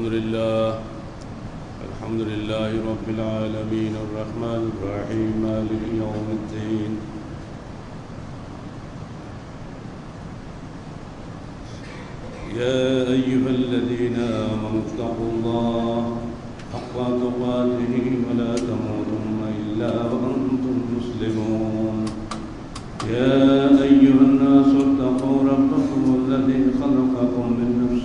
الحمد لله الحمد لله رب العالمين الرحمن الرحيم مالك يوم الدين. يا أيها الذين آمنوا اتقوا الله حق تقاته ولا تموتن إلا وأنتم مسلمون. يا أيها الناس اتقوا ربكم الذي خلقكم من نفس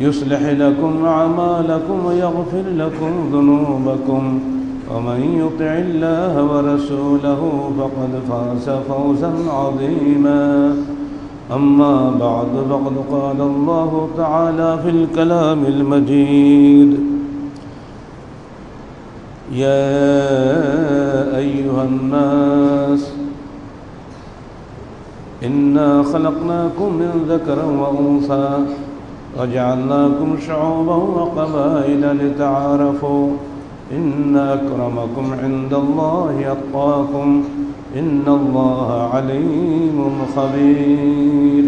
يصلح لكم أعمالكم ويغفر لكم ذنوبكم. ومن يطع الله ورسوله فقد فاز فوزا عظيما. أما بعد فقد قال الله تعالى في الكلام المجيد يا أيها الناس إنا خلقناكم من ذكر وأنثى. وجعلناكم شعوبا وقبائل لتعارفوا إن أكرمكم عند الله أتقاكم إن الله عليم خبير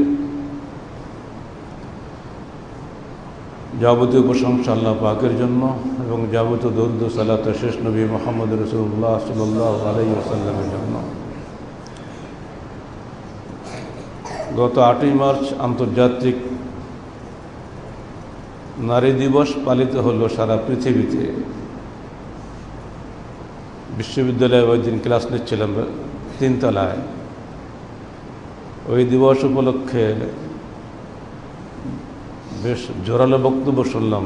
যাবতীয় প্রশংসা আল্লাহ পাকের জন্য এবং যাবতীয় দৌদ্দ সালাত শেষ নবী মোহাম্মদ রসুল্লাহ সাল্লাহ আলাই আসাল্লামের জন্য গত আটই মার্চ আন্তর্জাতিক নারী দিবস পালিত হলো সারা পৃথিবীতে। বিশ্ববিদ্যালয়ে ওই দিন ক্লাস নিচ্ছিলাম তিনতলায়। ওই দিবস উপলক্ষে বেশ জোরালো বক্তব্য শুনলাম।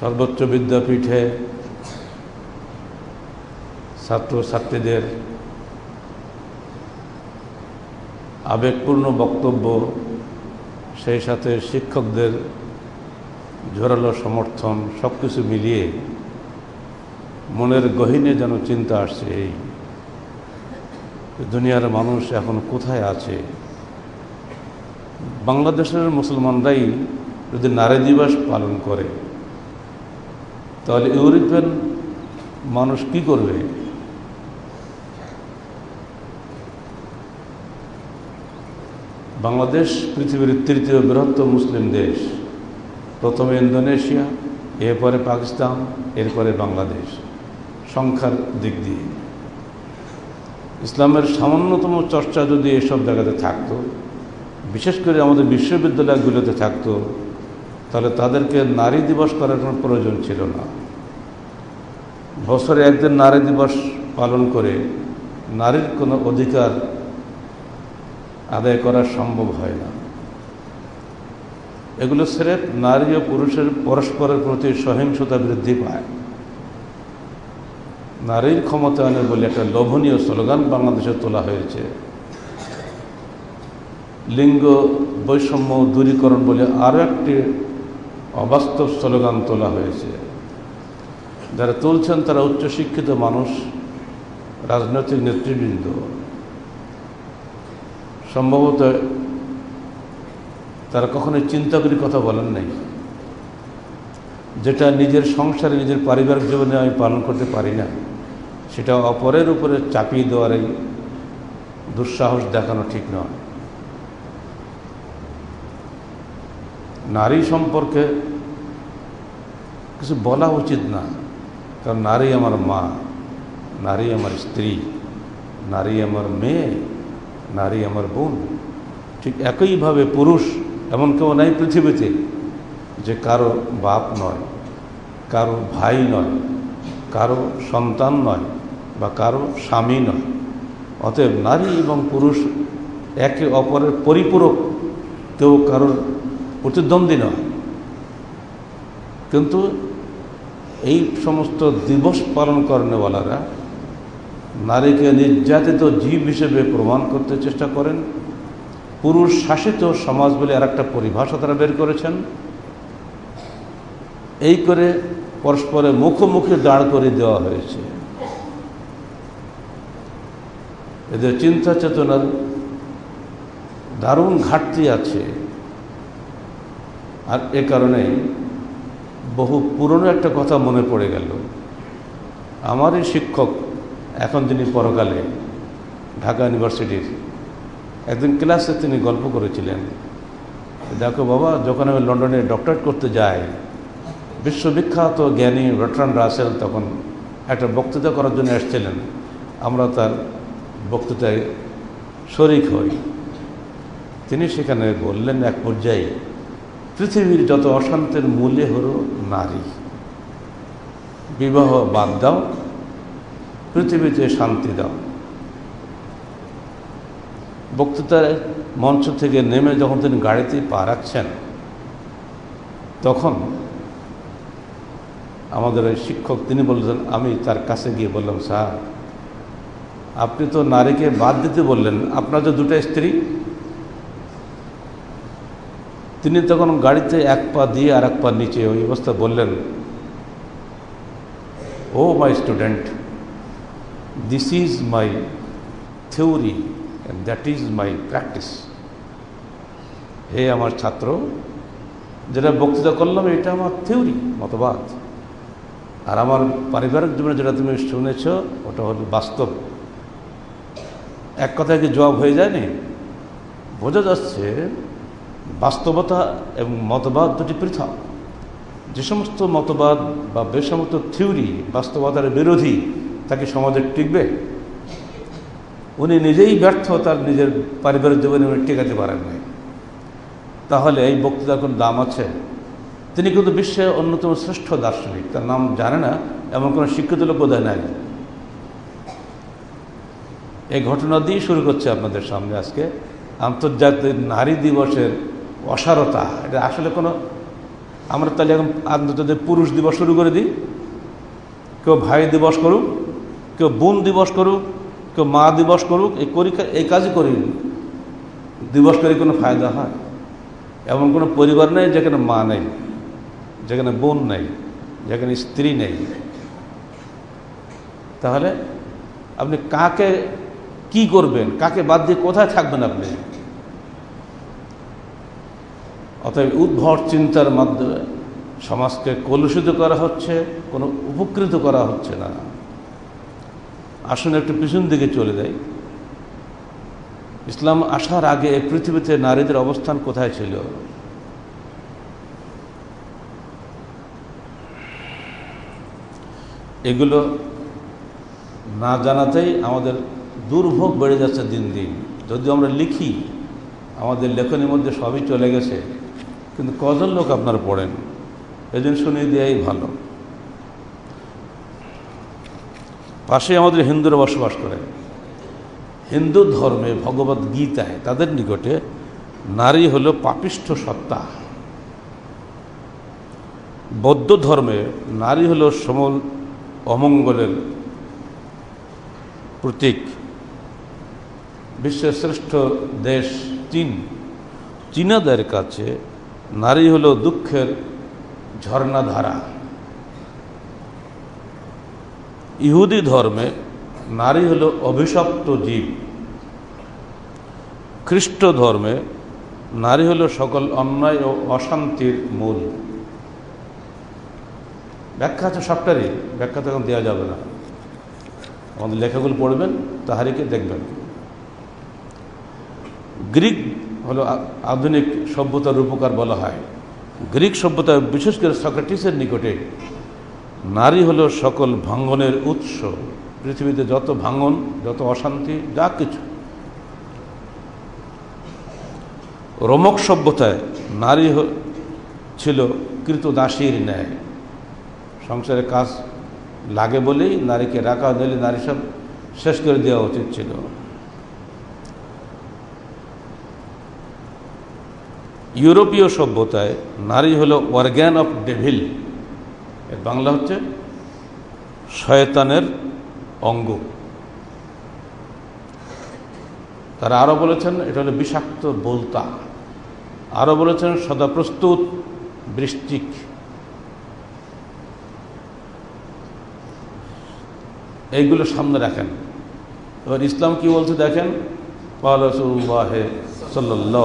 সর্বোচ্চ বিদ্যাপীঠে ছাত্র ছাত্রীদের আবেগপূর্ণ বক্তব্য সেই সাথে শিক্ষকদের জোরালো সমর্থন সব কিছু মিলিয়ে মনের গহীনে যেন চিন্তা আসছে এই দুনিয়ার মানুষ এখন কোথায় আছে? বাংলাদেশের মুসলমানরাই যদি নারী দিবস পালন করে, তাহলে ইউরোপিয়ান মানুষ কি করবে? বাংলাদেশ পৃথিবীর তৃতীয় বৃহত্তম মুসলিম দেশ। প্রথমে ইন্দোনেশিয়া, এরপরে পাকিস্তান, এরপরে বাংলাদেশ। সংখ্যার দিক দিয়ে। ইসলামের সামান্যতম চর্চা যদি এসব জায়গাতে থাকতো, বিশেষ করে আমাদের বিশ্ববিদ্যালয়গুলোতে থাকতো, তাহলে তাদেরকে নারী দিবস করার কোনো প্রয়োজন ছিল না। বছরে একদিন নারী দিবস পালন করে নারীর কোনো অধিকার আদায় করা সম্ভব হয় না। এগুলো স্রেফ নারী ও পুরুষের পরস্পরের প্রতি সহিংসতা বৃদ্ধি পায়। নারীর ক্ষমতায়নে বলে একটা লোভনীয় স্লোগান বাংলাদেশে তোলা হয়েছে। লিঙ্গ বৈষম্য দূরীকরণ বলে আরও একটি অবাস্তব স্লোগান তোলা হয়েছে। যারা তুলছেন তারা উচ্চশিক্ষিত মানুষ, রাজনৈতিক নেতৃবৃন্দ। সম্ভবত তারা কখনোই চিন্তা করে কথা বলেন নাই। যেটা নিজের সংসারে, নিজের পারিবারিক জীবনে আমি পালন করতে পারি না, সেটা অপরের উপরে চাপিয়ে দেওয়ার এই দুঃসাহস দেখানো ঠিক নয়। নারী সম্পর্কে কিছু বলা উচিত না, কারণ নারী আমার মা, নারী আমার স্ত্রী, নারী আমার মেয়ে নারী আমার বোন। ঠিক একইভাবে পুরুষ এমন কেউ নাই পৃথিবীতে যে কারও বাপ নয়, কারও ভাই নয়, কারও সন্তান নয় বা কারও স্বামী নয়। অতএব নারী এবং পুরুষ একে অপরের পরিপূরক, কেউ কারোর প্রতিদ্বন্দ্বী নয়। কিন্তু এই সমস্ত দিবস পালন করেনওয়ালারা নারীকে নির্যাতিত জীব হিসেবে প্রমাণ করতে চেষ্টা করেন। পুরুষ শাসিত সমাজ বলে আর একটা পরিভাষা তারা বের করেছেন। এই করে পরস্পরে মুখোমুখি দাঁড় করে দেওয়া হয়েছে। এদের চিন্তা চেতনার দারুণ ঘাটতি আছে। আর এ কারণে বহু পুরনো একটা কথা মনে পড়ে গেল। আমারই শিক্ষক এখন তিনি পরকালে ঢাকা ইউনিভার্সিটির একদিন ক্লাসে তিনি গল্প করেছিলেন। দেখো বাবা, যখন আমি লন্ডনে ডক্টরেট করতে যাই, বিশ্ববিখ্যাত জ্ঞানী রটরান রাসেল তখন একটা বক্তৃতা করার জন্য এসেছিলেন। আমরা তার বক্তৃতায় শরিক হই। তিনি সেখানে বললেন, এক পর্যায়ে পৃথিবীর যত অশান্তের মূল্যে হল নারী। বিবাহ বাদ দাও পৃথিবীতে শান্তি দাও। বক্তৃতার মঞ্চ থেকে নেমে যখন তিনি গাড়িতে পা রাখছেন, তখন আমাদের ওই শিক্ষক তিনি বললেন, আমি তার কাছে গিয়ে বললাম, স্যার, আপনি তো নারীকে বাদ দিতে বললেন, আপনার যে দুটো স্ত্রী? তিনি তখন গাড়িতে এক পা দিয়ে আর এক পা নিচে ওই অবস্থা বললেন, ও my student this is my theory and that is my practice হে আমার ছাত্র, যেটা বক্তৃতা করলাম, এটা আমার থিওরি মতবাদ। আর আমার পারিবারিক জীবনে যেটা তুমি শুনেছ, ওটা হল বাস্তব। এক কথায় কি জবাব হয়ে যায়নি? বোঝা যাচ্ছে বাস্তবতা এবং মতবাদ দুটি পৃথক। যে সমস্ত মতবাদ বা যে সমস্ত থিওরি বাস্তবতার বিরোধী তাকে সমাজে টিকবে? উনি নিজেই ব্যর্থ, তার নিজের পারিবারিক জীবনে উনি টেকাতে পারেন নাই। তাহলে এই বক্তৃতার কোনো দাম আছে? তিনি কিন্তু বিশ্বের অন্যতম শ্রেষ্ঠ দার্শনিক, তার নাম জানে না, এমন কোনো শিক্ষিত লোক বোধহয় নাই। এই ঘটনা দিয়ে শুরু করছে আপনাদের সামনে আজকে। আন্তর্জাতিক নারী দিবসের অসারতা, এটা আসলে কোনো আমরা তাহলে এখন আন্তর্জাতিক পুরুষ দিবস শুরু করে দিই। কেউ ভাই দিবস করুক কেউ বোন দিবস করুক, কেউ মা দিবস করুক, এই করি এই কাজই করি। দিবস করে কোনো ফায়দা হয়? এমন কোনো পরিবার নেই যেখানে মা নেই, যেখানে বোন নেই, যেখানে স্ত্রী নেই। তাহলে আপনি কাকে কি করবেন? কাকে বাদ দিয়ে কোথায় থাকবেন আপনি? অতএব উদ্ভট চিন্তার মাধ্যমে সমাজকে কলুষিত করা হচ্ছে, কোনো উপকৃত করা হচ্ছে না। আসুন একটু পিছন দিকে চলে যাই ইসলাম আসার আগে পৃথিবীতে নারীদের অবস্থান কোথায় ছিল? এগুলো না জানাতেই আমাদের দুর্ভোগ বেড়ে যাচ্ছে দিন দিন। যদি আমরা লিখি, আমাদের লেখনের মধ্যে সবই চলে গেছে, কিন্তু কজন লোক আপনার পড়েন? এজন্য শুনিয়ে দেওয়াই ভালো। পাশে আমাদের হিন্দুরা বসবাস করে। হিন্দু ধর্মে ভগবত গীতায় তাদের নিকটে নারী হলো পাপিষ্ঠ সত্তা। বৌদ্ধ ধর্মে নারী হলো সমল অমঙ্গলের প্রতীক। বিশ্বের শ্রেষ্ঠ দেশ চীন। চীনাদের কাছে নারী হলো দুঃখের ঝর্ণাধারা। ইহুদি ধর্মে নারী হলো অভিশপ্ত জীব। খ্রিস্ট ধর্মে নারী হলো সকল অন্যায় ও অশান্তির মূল। ব্যাখ্যা আছে সবটারই, ব্যাখ্যা তো এখন দেওয়া যাবে না। আমাদের লেখাগুলো পড়বেন, তাহারিকে দেখবেন। গ্রিক হলো আধুনিক সভ্যতার রূপকার বলা হয়। গ্রিক সভ্যতা বিশেষ করে সক্রেটিসের নিকটে নারী হলো সকল ভাঙ্গনের উৎস। পৃথিবীতে যত ভাঙ্গন, যত অশান্তি, যা কিছু। রোমক সভ্যতায় নারী ছিল কৃতদাসীর ন্যায়। সংসারে কাজ লাগে বলেই নারীকে রাখা দিলে নারী সব শেষ করে দেওয়া উচিত ছিল। ইউরোপীয় সভ্যতায় নারী হলো অর্গ্যান অফ ডেভিল এর বাংলা হচ্ছে শয়তানের অঙ্গ। তারা আরও বলেছেন, এটা হলো বিষাক্ত বলতা। আরও বলেছেন, সদা প্রস্তুত, বৃষ্টিক। এইগুলো সামনে রাখেন। এবার ইসলাম কি বলছে দেখেন?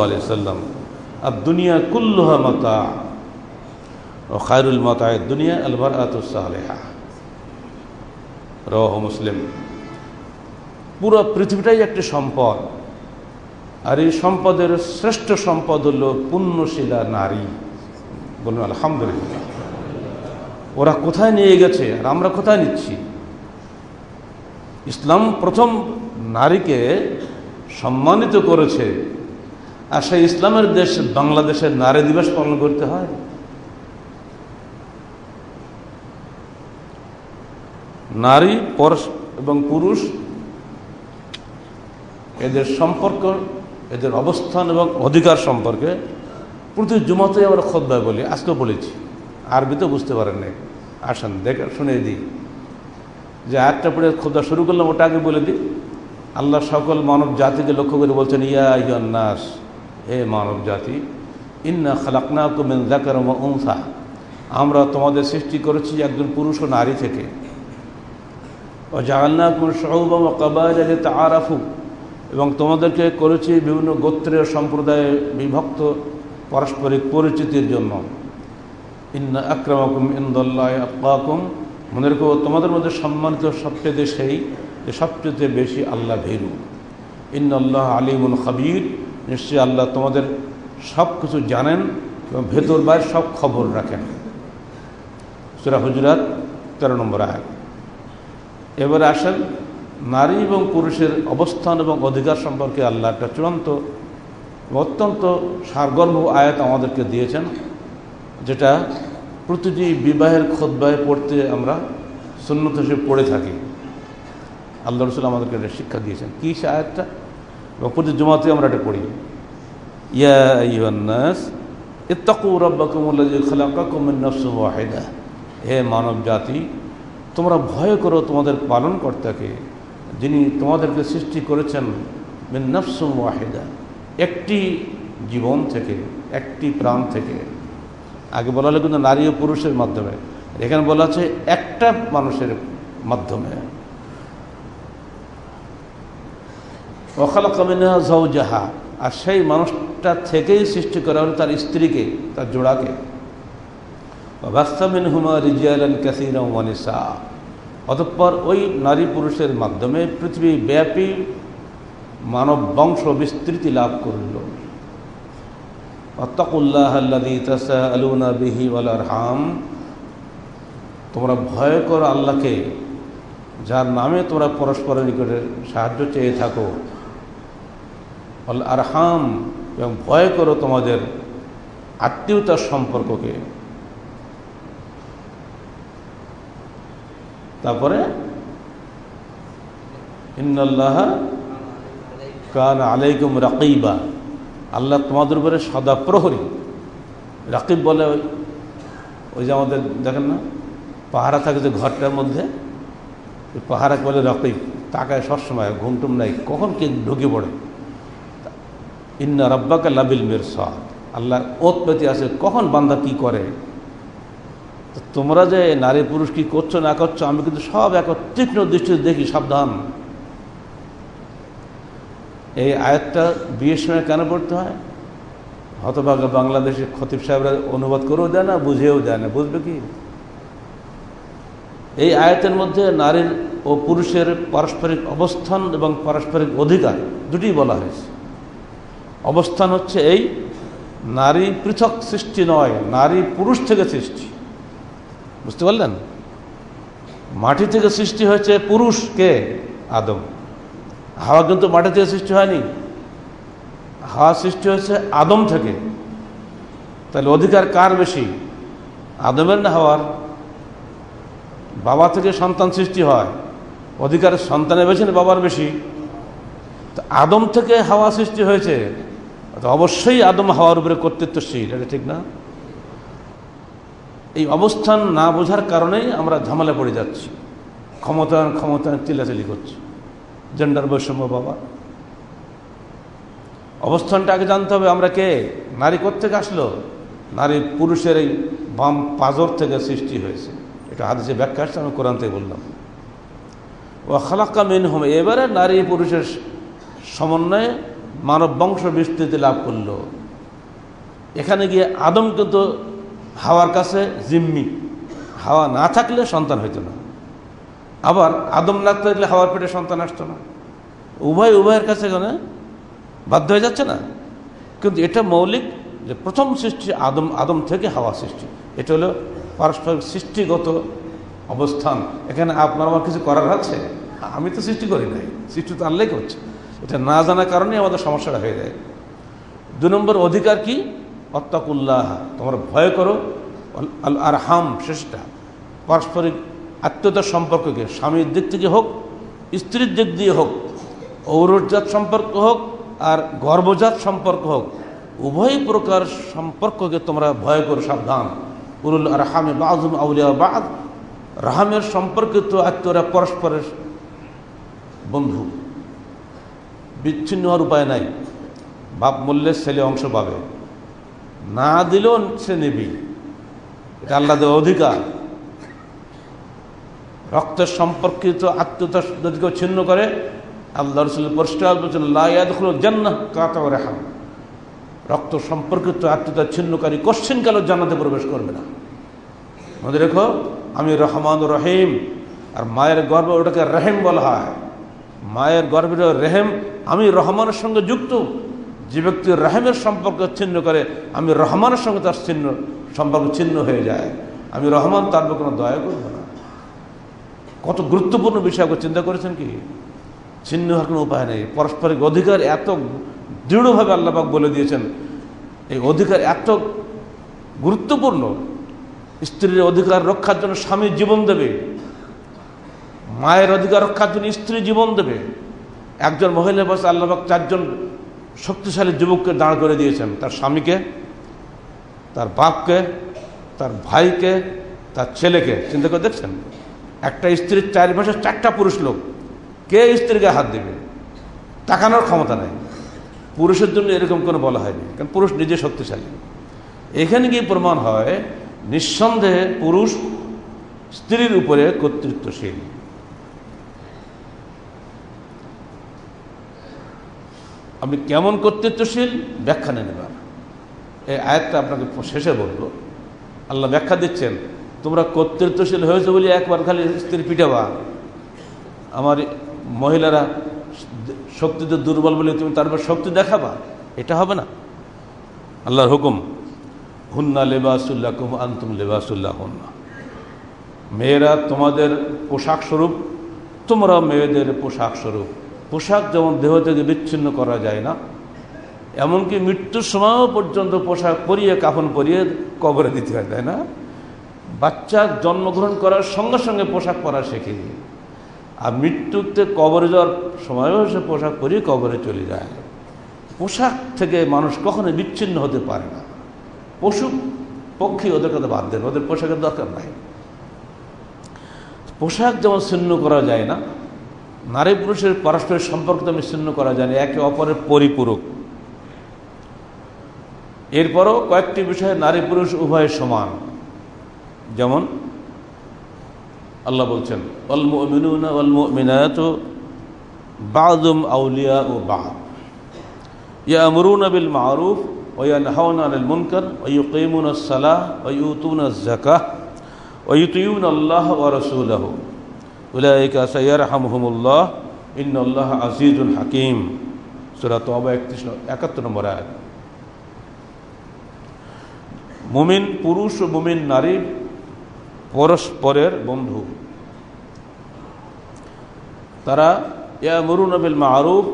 আলি সাল্লাম আর দুনিয়া কুল্লুহা মাতা। ও খায়রুল মাতায় দুনিয়া আলবার আতুসালেহা রহ মুসলিম। পুরো পৃথিবীটাই একটি সম্পদ। আর এই সম্পদের শ্রেষ্ঠ সম্পদ হল পুণ্যশীলা নারী। বলুন, আলহামদুলিল্লাহ। ওরা কোথায় নিয়ে গেছে আর আমরা কোথায় নিচ্ছি? ইসলাম প্রথম নারীকে সম্মানিত করেছে। আর সেই ইসলামের দেশ বাংলাদেশের নারী দিবস পালন করতে হয়। নারী পরশ এবং পুরুষ, এদের সম্পর্ক, এদের অবস্থান এবং অধিকার সম্পর্কে প্রতি জুমাতে আমরা খোদ্ায় বলি, আজকেও বলেছি। আরবিতে বুঝতে পারেন নাই। আসেন, দেখে শুনে দিই। যে আটটা পড়ে খোদা শুরু করলাম, ওটা আগে বলে দিই। আল্লাহ সকল মানব জাতিকে লক্ষ্য করে বলছেন, ইয়া ইয়ান্নাস হে মানব জাতি, ইন্না খালাকনা কুমেন জাকার আমরা তোমাদের সৃষ্টি করেছি একজন পুরুষ ও নারী থেকে। ও জাহান্না কুম সহবাম কবায় আরাফু এবং তোমাদেরকে করেছি বিভিন্ন গোত্রের সম্প্রদায়ে বিভক্ত পারস্পরিক পরিচিতির জন্য। ইন্না আক্রমকুম ইন্দুল্লাহ আকাকুম মনে রেখো, তোমাদের মধ্যে সম্মানিত সবচেয়ে সেই, যে সবচেয়ে বেশি আল্লাহ ভেরু। ইন্নআল্লাহ আলিমুল খাবির। নিশ্চয়ই আল্লাহ তোমাদের সব কিছু জানেন এবং ভেতর বাইর সব খবর রাখেন। সুরা হুজরাত তেরো নম্বর আয় এবারে আসেন, নারী এবং পুরুষের অবস্থান এবং অধিকার সম্পর্কে আল্লাহ একটা চূড়ান্ত অত্যন্ত সারগর্ভ আয়াত আমাদেরকে দিয়েছেন, যেটা প্রতিটি বিবাহের খোদ্বায় পড়তে আমরা সুন্নত হিসেবে পড়ে থাকি। আল্লাহ রসুল আমাদেরকে এটা শিক্ষা দিয়েছেন। কী সে আয়াতটা? এবং প্রতি জমাতে আমরা এটা পড়ি। ইয়াস ইত্তাকু রব্বাকুমুল্লাহ খালাকাকুমিন নফস ওয়াহিদা। হে মানব জাতি তোমরা ভয় করো তোমাদের পালন কর্তাকে যিনি তোমাদেরকে সৃষ্টি করেছেন মিন নফস ওয়াহিদা, একটি জীবন থেকে, একটি প্রাণ থেকে। আগে বলা হলো কিন্তু নারী ও পুরুষের মাধ্যমে। এখানে বলা আছে একটা মানুষের মাধ্যমে। অখাল কামিনা জাহা আর সেই মানুষটা থেকেই সৃষ্টি করা হলো তার স্ত্রীকে, তার জোড়াকে। বাস্তামিন হুমা রিজিয়ালান ক্যাসিনা মানিসা অতঃপর ওই নারী পুরুষের মাধ্যমে পৃথিবী ব্যাপী মানব বংশ বিস্তৃতি লাভ করল। হাম তোমরা ভয় করো আল্লাহকে, যার নামে তোমরা পরস্পরের নিকটে সাহায্য চেয়ে থাকো। আর হাম এবং ভয় করো তোমাদের আত্মীয়তার সম্পর্ককে। তারপরে কান আলাইকুম রাকিবা। আল্লাহ তোমাদের উপরে সদা প্রহরী। রাকিব বলে ওই ওই যে আমাদের, দেখেন না, পাহারা থাকে যে ঘরটার মধ্যে, ওই পাহারাকে বলে রাকিব। তাকায় সবসময় ঘুমটুম নাই, কখন কে ঢুকে পড়ে। ইন্না রব্বাকা লাবিল মির সাদ আল্লাহ ওত পেতে আছে কখন বান্দা কি করে? তোমরা যে নারী পুরুষ কি করছ, না করছ, আমি কিন্তু সব এক তীক্ষ্ণ দৃষ্টিতে দেখি, সাবধান। এই আয়াতটা বিয়ের সময় কেন পড়তে হয়? হতভাগা বাংলাদেশের খতিব সাহেবরা অনুবাদ করেও দেয় না, বুঝেও দেয় না, বুঝবে কি? এই আয়াতের মধ্যে নারীর ও পুরুষের পারস্পরিক অবস্থান এবং পারস্পরিক অধিকার দুটি বলা হয়েছে। অবস্থান হচ্ছে এই, নারী পৃথক সৃষ্টি নয়, নারী পুরুষ থেকে সৃষ্টি। বুঝতে পারলেন? মাটি থেকে সৃষ্টি হয়েছে পুরুষকে আদম। হাওয়া কিন্তু মাটি থেকে সৃষ্টি হয়নি। হাওয়া সৃষ্টি হয়েছে আদম থেকে। তাহলে অধিকার কার বেশি? আদমের না হওয়ার? বাবা থেকে সন্তান সৃষ্টি হয়। অধিকার সন্তানের বেশি না বাবার বেশি? তো আদম থেকে হাওয়া সৃষ্টি হয়েছে। অবশ্যই আদম হাওয়ার উপরে কর্তৃত্বশীল, এটা ঠিক না? এই অবস্থান না বোঝার কারণেই আমরা ঝামেলা পড়ে যাচ্ছি। ক্ষমতায়ন ক্ষমতায়ন চিল্লাচিল্লি করছি। জেন্ডার বৈষম্য বাবা। অবস্থানটা আগে জানতে হবে, আমরা কে? নারী থেকে আসলো? নারী পুরুষের এই বাম পাজর থেকে সৃষ্টি হয়েছে। এটা হাদিসে ব্যাখ্যা আসছে, আমি কোরআন থেকে বললাম। ও খালাক্কা মেন হোম এবারে নারী পুরুষের সমন্বয়ে মানব বংশ বিস্তৃতি লাভ করল। এখানে গিয়ে আদম কিন্তু হাওয়ার কাছে জিম্মি। হাওয়া না থাকলে সন্তান হইতো না। আবার আদম না থাকলে হাওয়ার পেটে সন্তান আসতো না। উভয় উভয়ের কাছে এখানে বাধ্য হয়ে যাচ্ছে না। কিন্তু এটা মৌলিক যে প্রথম সৃষ্টি আদম আদম থেকে হাওয়া সৃষ্টি। এটা হলো পারস্পরিক সৃষ্টিগত অবস্থান। এখানে আপনার আমার কিছু করার আছে? আমি তো সৃষ্টি করি নাই। সৃষ্টি তো আল্লাহ করছে। এটা না জানার কারণে আমাদের সমস্যাটা হয়ে যায়। দু নম্বর অধিকার কি? অত্তাকুল্লাহ, তোমরা ভয় করো। আর হাম শেষটা পারস্পরিক আত্মীয়তার সম্পর্ককে স্বামীর দিক থেকে হোক, স্ত্রীর দিক দিয়ে হোক ঔরজাত সম্পর্ক হোক আর গর্ভজাত সম্পর্ক হোক, উভয় প্রকার সম্পর্ককে তোমরা ভয় করো, সাবধান। উরুল আর হামে বাজুম আউলিয়া বাদ রাহামের সম্পর্কিত আত্মীয়রা পরস্পরের বন্ধু। বিচ্ছিন্ন হওয়ার উপায় নাই। বাপ মূল্যের ছেলে অংশ পাবে। না দিলেও সে নেবি। এটা আল্লাদের অধিকার। রক্তের সম্পর্কিত আত্মীয়তা যদি কেউ ছিন্ন করে, আল্লাহ রসুল পরিষ্কার রক্ত সম্পর্কিত আত্মীয়তা ছিন্নকারী কোশ্চিন কালো জান্নাতে প্রবেশ করবে না। মনে রেখো, আমি রহমান রহিম, আর মায়ের গর্ব ওটাকে রেহেম বলা হয়। মায়ের গর্বের রেহেম আমি রহমানের সঙ্গে যুক্ত। যে ব্যক্তি রাহেমের সম্পর্ক ছিন্ন করে, আমি রহমানের সঙ্গে তার ছিন্ন, সম্পর্ক ছিন্ন হয়ে যায়। আমি রহমান, তার কোনো দয়া করব না। কত গুরুত্বপূর্ণ বিষয় চিন্তা করেছেন কি? ছিন্ন হওয়ার কোনো উপায় নেই। পারস্পরিক অধিকার এত দৃঢ়ভাবে আল্লাপাক বলে দিয়েছেন। এই অধিকার এত গুরুত্বপূর্ণ। স্ত্রীর অধিকার রক্ষার জন্য স্বামী জীবন দেবে। মায়ের অধিকার রক্ষার জন্য স্ত্রী জীবন দেবে। একজন মহিলা বসে আল্লাহবাক চারজন শক্তিশালী যুবককে দাঁড় করে দিয়েছেন। তার স্বামীকে, তার বাপকে, তার ভাইকে, তার ছেলেকে। চিন্তা করে দেখছেন? একটা স্ত্রীর চার পাশে চারটা পুরুষ লোক। কে স্ত্রীকে হাত দেবে? তাকানোর ক্ষমতা নেই। পুরুষের জন্য এরকম কোনো বলা হয়নি, কারণ পুরুষ নিজে শক্তিশালী। এখানে গিয়ে প্রমাণ হয়, নিঃসন্দেহে পুরুষ স্ত্রীর উপরে কর্তৃত্বশীল। আপনি কেমন কর্তৃত্বশীল? ব্যাখ্যা নেন এবার এই আয়াতটা আপনাকে শেষে বলব। আল্লাহ ব্যাখ্যা দিচ্ছেন, তোমরা কর্তৃত্বশীল হয়েছে বলে একবার খালি স্ত্রী পিটাবা। আমার মহিলারা শক্তিতে দুর্বল বলে তুমি তারপর শক্তি দেখাবা। এটা হবে না। আল্লাহর হুকুম, হুন্না লেবাসুল্লাহ কুম আন্তুম লেবাসুল্লাহ হুন্না মেয়েরা তোমাদের পোশাক স্বরূপ তোমরা মেয়েদের পোশাক স্বরূপ। পোশাক যেমন দেহ থেকে বিচ্ছিন্ন করা যায় না, এমনকি মৃত্যুর সময়ও পর্যন্ত পোশাক পরিয়ে, কাফন পরিয়ে কবরে দিতে হয়, তাই না? বাচ্চা জন্মগ্রহণ করার সঙ্গে সঙ্গে পোশাক পরা শেখে। আর মৃত্যুতে কবরে যাওয়ার সময়ও সে পোশাক পরিয়ে কবরে চলে যায়। পোশাক থেকে মানুষ কখনো বিচ্ছিন্ন হতে পারে না। পশু পক্ষী ওদের কথা বাদ দেন, ওদের পোশাকের দরকার নাই। পোশাক যেমন ছিন্ন করা যায় না নারী পুরুষের পারস্পরিক সম্পর্ক তেমনি ছিন্ন করা যায় না একে অপরের পরিপূরক এরপরও কয়েকটি বিষয়ে নারী পুরুষ উভয় সমান যেমন আল্লাহ বলছেন বাদুম আউলিয়া ও বাদ ইয়ামরুন বিল মারুফ وينهون عن المنكر ويقيمون الصلاة ويؤتون الزكاة ويطيعون الله ورسوله উলাইকা সৈয়ার হামহুমুল্লাহ ইন্নআল্লাহ আজিজুল হাকিম। সুরা তবা একত্রিশ একাত্তর নম্বর আয়াত। মুমিন পুরুষ ও মুমিন নারী পরস্পরের বন্ধু। তারা ইয়া মরুনবিল মারুফ,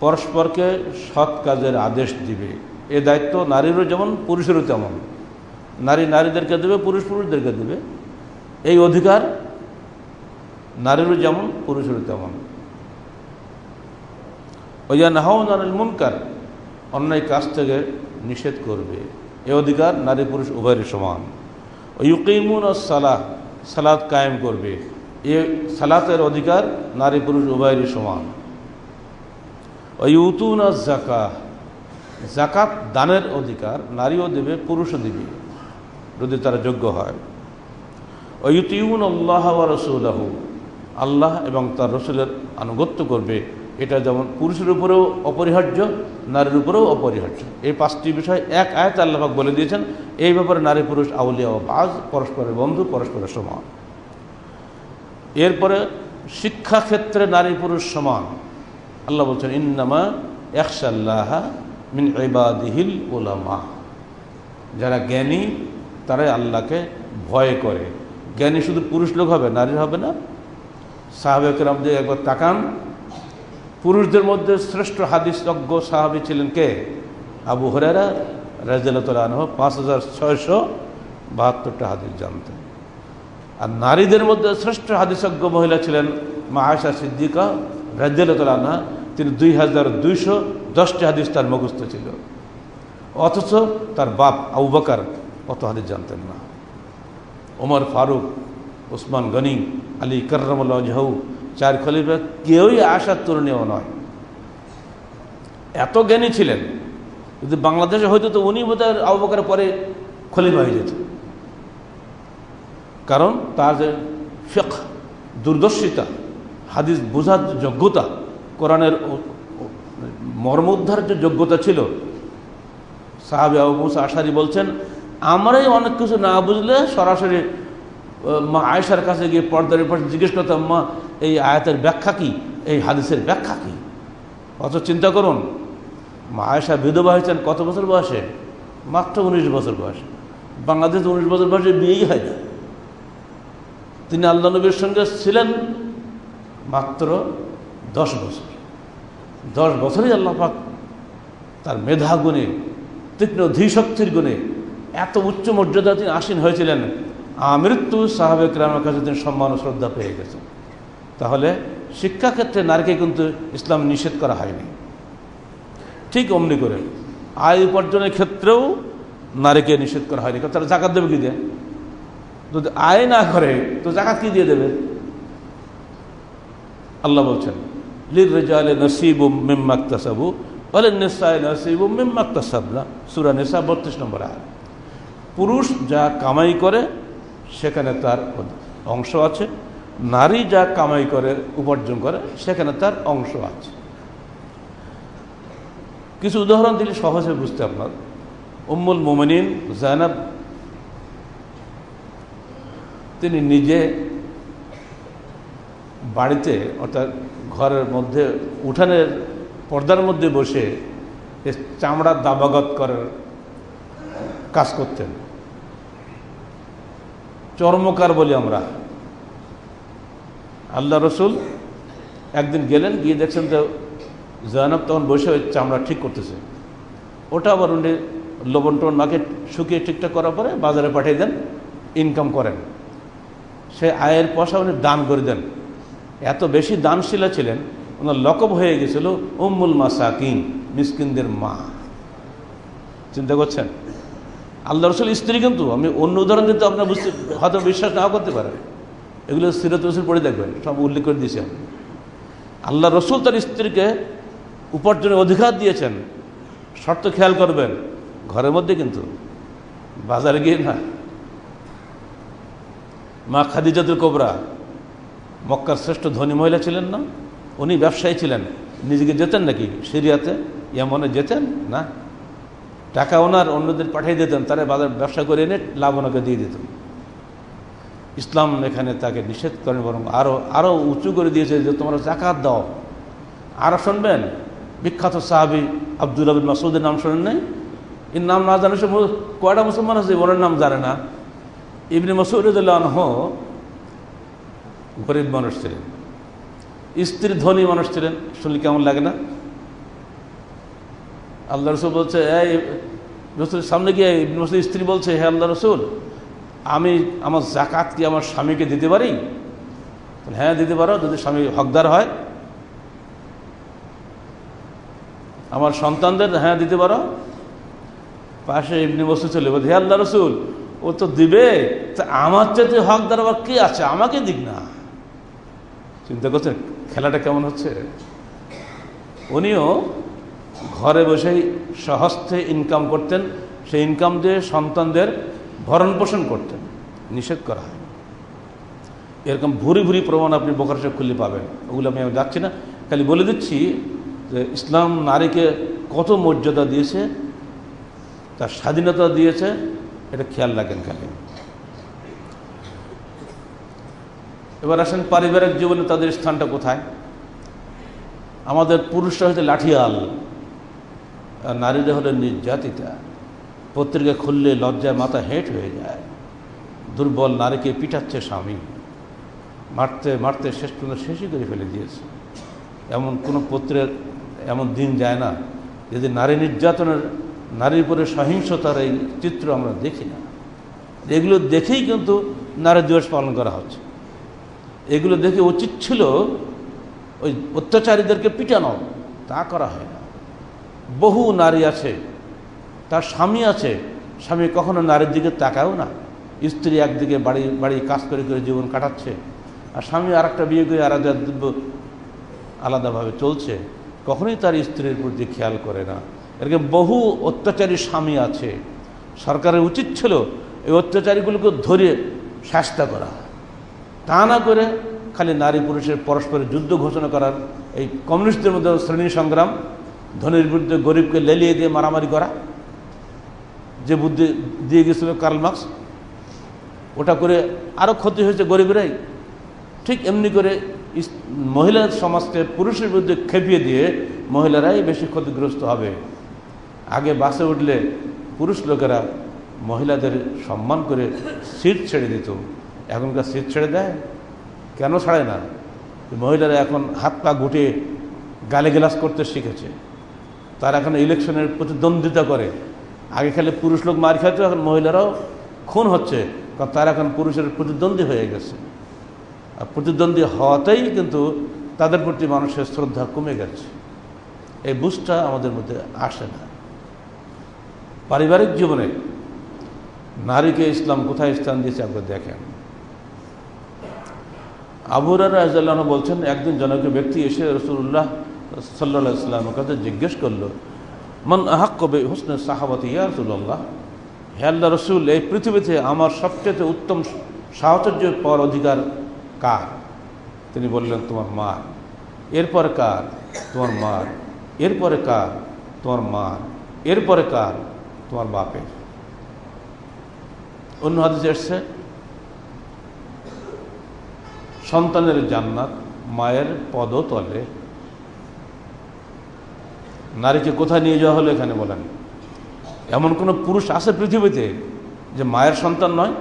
পরস্পরকে সৎ কাজের আদেশ দিবে। এ দায়িত্ব নারীরও যেমন, পুরুষেরও তেমন। নারী নারীদেরকে দেবে, পুরুষ পুরুষদেরকে দেবে। এই অধিকার নারীরও যেমন, পুরুষেরও তেমন। ওইয়া নাহাউন আনিল মুনকার অন্যায় কাজ থেকে নিষেধ করবে। এ অধিকার নারী পুরুষ উভয়ের সমান। ইউকিমুন সালাহ সালাদ কায়েম করবে। এ সালাতের অধিকার নারী পুরুষ উভয়েরই সমান। ইউতুন জাকা জাকাত দানের অধিকার নারীও দেবে, পুরুষও দেবে, যদি তারা যোগ্য হয়। অয়ুতিউন আল্লাহ রসুল্লাহ আল্লাহ এবং তার রসুলের আনুগত্য করবে। এটা যেমন পুরুষের উপরেও অপরিহার্য, নারীর উপরেও অপরিহার্য। এই পাঁচটি বিষয় এক আয়ত আল্লাহাক বলে দিয়েছেন, এই ব্যাপারে নারী, পুরুষ, আউলিয়া ও বাজ, পরস্পরের বন্ধু, পরস্পরের সমান। এরপরে শিক্ষাক্ষেত্রে নারী, পুরুষ সমান। আল্লাহ বলছেন, ইন্নামা একশাল্লাহ মিন ইবাদিহিল ওলামা যারা জ্ঞানী, তারাই আল্লাহকে ভয় করে। জ্ঞানী শুধু পুরুষ লোক হবে নারীর হবে না। সাহাবেকের আমাদের একবার তাকান। পুরুষদের মধ্যে শ্রেষ্ঠ হাদিসজ্ঞ সাহাবি ছিলেন কে? আবু হরেরা রাজিয়ালতালহ পাঁচ হাজার ছয়শো বাহাত্তরটা হাদিস জানতেন। আর নারীদের মধ্যে শ্রেষ্ঠ হাদিসজ্ঞ মহিলা ছিলেন মা সিদ্দিকা রাজিয়ালতালহা তিনি দুই হাজার দুইশো দশটি হাদিস তার মুখস্থ ছিল। অথচ তার বাপ আবু বকার অত হাদিস জানতেন না। ওমর ফারুক, ওসমান গনি আলী করমুল্লাহ জাহু চার খলিফা কেউই আশার তরুণীয় নয়। এত জ্ঞানী ছিলেন, যদি বাংলাদেশে হয়তো তো উনি বোধ হয় আবু পরে খলিফা হয়ে যেত। কারণ তার যে শেখ দূরদর্শিতা, হাদিস বোঝার যোগ্যতা, কোরআনের মর্ম উদ্ধার যে যোগ্যতা ছিল, সাহাবি আবু মুসা আশারি বলছেন, আমরাই অনেক কিছু না বুঝলে সরাসরি মা আয়েশার কাছে গিয়ে পর্দার পাশে জিজ্ঞেস করতাম মা, এই আয়াতের ব্যাখ্যা কি? এই হাদিসের ব্যাখ্যা কি? অত চিন্তা করুন, মা আয়েশা বিধবা হয়েছেন কত বছর বয়সে? মাত্র উনিশ বছর বয়সে। বাংলাদেশ উনিশ বছর বয়সে বিয়েই হয় না। তিনি আল্লাহ নবীর সঙ্গে ছিলেন মাত্র দশ বছর। দশ বছরই আল্লাহ পাক তার মেধা গুণে, তীক্ষ্ণ ধীশক্তির গুণে এত উচ্চ মর্যাদা তিনি আসীন হয়েছিলেন। আমৃত্যু সাহাবেক রামের কাছে তিনি সম্মান ও শ্রদ্ধা পেয়ে গেছেন। তাহলে শিক্ষাক্ষেত্রে নারীকে কিন্তু ইসলাম নিষেধ করা হয়নি। ঠিক অমনি করে আয় উপার্জনের ক্ষেত্রেও নারীকে নিষেধ করা হয়নি। তারা জাকাত দেবে কি দিয়ে? যদি আয় না করে, তো জাকাত কি দিয়ে দেবে? আল্লাহ বলছেন লির রেজালে নসিব মিম্মাক্তাসাবু বলেন নেশায় নসিব মিম্মাক্তাসাবলা সুরা নেশা বত্রিশ নম্বর আয় পুরুষ যা কামাই করে সেখানে তার অংশ আছে। নারী যা কামাই করে, উপার্জন করে, সেখানে তার অংশ আছে। কিছু উদাহরণ দিলে সহজে বুঝতে আপনার। উম্মুল মোমিনিন জায়নাব তিনি নিজে বাড়িতে অর্থাৎ ঘরের মধ্যে, উঠানের পর্দার মধ্যে বসে চামড়ার দাবাগত করার কাজ করতেন। চর্মকার বলি আমরা। আল্লাহ রসুল একদিন গেলেন, গিয়ে দেখছেন তো জয়নব তখন বসে ওই চামড়া ঠিক করতেছে। ওটা আবার উনি লবণ টবণ মাকে শুকিয়ে ঠিকঠাক করার পরে বাজারে পাঠিয়ে দেন ইনকাম করেন। সে আয়ের পয়সা উনি দান করে দেন। এত বেশি দানশীলা ছিলেন, ওনার লকব হয়ে গেছিল উম্মুল মাসাকিন, মিসকিনদের মা। চিন্তা করছেন? আল্লাহ রসুল স্ত্রী কিন্তু। আমি অন্য উদাহরণ দিতে আপনার বুঝতে হয়তো বিশ্বাস নাও করতে পারেন এগুলো সিরত রসুল পড়ে দেখবেন, সব উল্লেখ করে দিয়েছেন আল্লাহ রসুল তার স্ত্রীকে উপার্জনের অধিকার দিয়েছেন। শর্ত খেয়াল করবেন, ঘরের মধ্যে কিন্তু, বাজারে গিয়ে না। মা খাদিজাতুল কোবরা, মক্কার শ্রেষ্ঠ ধনী মহিলা ছিলেন না? উনি ব্যবসায়ী ছিলেন। নিজেকে যেতেন নাকি? সিরিয়াতে? এমনে যেতেন না? টাকা ওনার, অন্যদের পাঠিয়ে দিতেন, তারা বাজার ব্যবসা করে এনে লাভ ওনাকে দিয়ে দিতেন। ইসলাম এখানে তাকে নিষেধ করেন, বরং আরও আরও উঁচু করে দিয়েছে যে তোমরা জাকাত দাও। আরও শুনবেন? বিখ্যাত সাহাবি আব্দুল আবিন মাসুদের নাম শোনেন নাই? এর নাম না জানে সে কয়টা মুসলমান আছে? ওনার নাম জানে না। ইবনে মসুদুল্লাহ গরিব মানুষ ছিলেন। স্ত্রী ধনী মানুষ ছিলেন। শুনলে কেমন লাগে না? আল্লাহ রসুল বলছে, এই, রসুল, সামনে গিয়ে মসুদ স্ত্রী বলছে, হে আল্লাহ রসুল, আমি আমার জাকাত কি আমার স্বামীকে দিতে পারি? হ্যাঁ দিতে পারো, যদি স্বামী হকদার হয়। আমার সন্তানদের হ্যাঁ দিতে পারো। পাশে এমনি বসে চলে হে আল্লাহ রসুল, ও তো দিবে, তা আমার চাইতে হকদার আবার কে আছে? আমাকে দিক না। চিন্তা করছেন, খেলাটা কেমন হচ্ছে? উনিও ঘরে বসেই সহস্তে ইনকাম করতেন, সেই ইনকাম দিয়ে সন্তানদের ভরণ পোষণ করতেন, নিষেধ করা হয়। এরকম ভুরি ভুরি প্রমাণ আপনি বোকার খুললে পাবেন। ওগুলো আমি আমি যাচ্ছি না, খালি বলে দিচ্ছি যে ইসলাম নারীকে কত মর্যাদা দিয়েছে, তার স্বাধীনতা দিয়েছে, এটা খেয়াল রাখেন খালি। এবার আসেন পারিবারিক জীবনে তাদের স্থানটা কোথায়? আমাদের পুরুষরা হচ্ছে লাঠিয়াল। আর নারীরা হলেন নির্যাতিতা। পত্রিকা খুললে লজ্জায় মাথা হেঁট হয়ে যায়। দুর্বল নারীকে পিটাচ্ছে স্বামী। মারতে মারতে শেষ পর্যন্ত শেষই করে ফেলে দিয়েছে। এমন কোনো পত্রের এমন দিন যায় না যদি নারী নির্যাতনের, নারীর উপরে সহিংসতার এই চিত্র আমরা দেখি না। এগুলো দেখেই কিন্তু নারী দিবস পালন করা হচ্ছে। এগুলো দেখে উচিত ছিল ওই অত্যাচারীদেরকে পিটানো। তা করা হয় না। বহু নারী আছে, তার স্বামী আছে, স্বামী কখনো নারীর দিকে তাকাও না। স্ত্রী একদিকে বাড়ি বাড়ি কাজ করে করে জীবন কাটাচ্ছে, আর স্বামী আর একটা বিয়ে করে আর আলাদাভাবে চলছে, কখনোই তার স্ত্রীর প্রতি খেয়াল করে না। এরকম বহু অত্যাচারী স্বামী আছে। সরকারের উচিত ছিল এই অত্যাচারীগুলোকে ধরে শাস্তা করা। তা না করে খালি নারী পুরুষের পরস্পরের যুদ্ধ ঘোষণা করার। এই কমিউনিস্টদের মধ্যে শ্রেণি সংগ্রাম ধনের বিরুদ্ধে গরিবকে লেলিয়ে দিয়ে মারামারি করা, যে বুদ্ধি দিয়ে গেছিল কার্ল মার্কস, ওটা করে আরও ক্ষতি হয়েছে গরিবরাই। ঠিক এমনি করে মহিলা সমাজকে পুরুষের বিরুদ্ধে খেপিয়ে দিয়ে মহিলারাই বেশি ক্ষতিগ্রস্ত হবে। আগে বাসে উঠলে পুরুষ লোকেরা মহিলাদের সম্মান করে সিট ছেড়ে দিত। এখনকার সিট ছেড়ে দেয়? কেন ছাড়ে না? মহিলারা এখন হাত পা গুটে গালে গেলাস করতে শিখেছে। তারা এখন ইলেকশনের প্রতিদ্বন্দ্বিতা করে। আগে খালি পুরুষ লোক মার খাইতো এখন মহিলারাও খুন হচ্ছে। কারণ তারা এখন পুরুষের প্রতিদ্বন্দ্বী হয়ে গেছে। আর প্রতিদ্বন্দ্বী হওয়াতেই কিন্তু তাদের প্রতি মানুষের শ্রদ্ধা কমে গেছে। এই বুঝটা আমাদের মধ্যে আসে না। পারিবারিক জীবনে নারীকে ইসলাম কোথায় স্থান দিয়েছে আপনি দেখেন। আবুরার রাজাল্লাহ বলছেন, একদিন জনক ব্যক্তি এসে রসুল্লাহ সাল্লা ইসলামের কাছে জিজ্ঞেস করল, মন আহাক কবে হোসনে সাহাবত ইয়া রসুল্লাহ হে আল্লাহ রসুল, এই পৃথিবীতে আমার সবচেয়ে উত্তম সাহচর্যের পর অধিকার কার? তিনি বললেন, তোমার মা। এরপরে কার? তোমার মা। এরপরে কার? তোমার মা। এরপরে কার? তোমার বাপের। অন্য হাদিস এসছে, সন্তানের জান্নাত মায়ের পদতলে নারীকে কোথায় নিয়ে যাওয়া হলো এখানে বলেন। এমন কোনো পুরুষ আছে পৃথিবীতে যে মায়ের সন্তান নয়?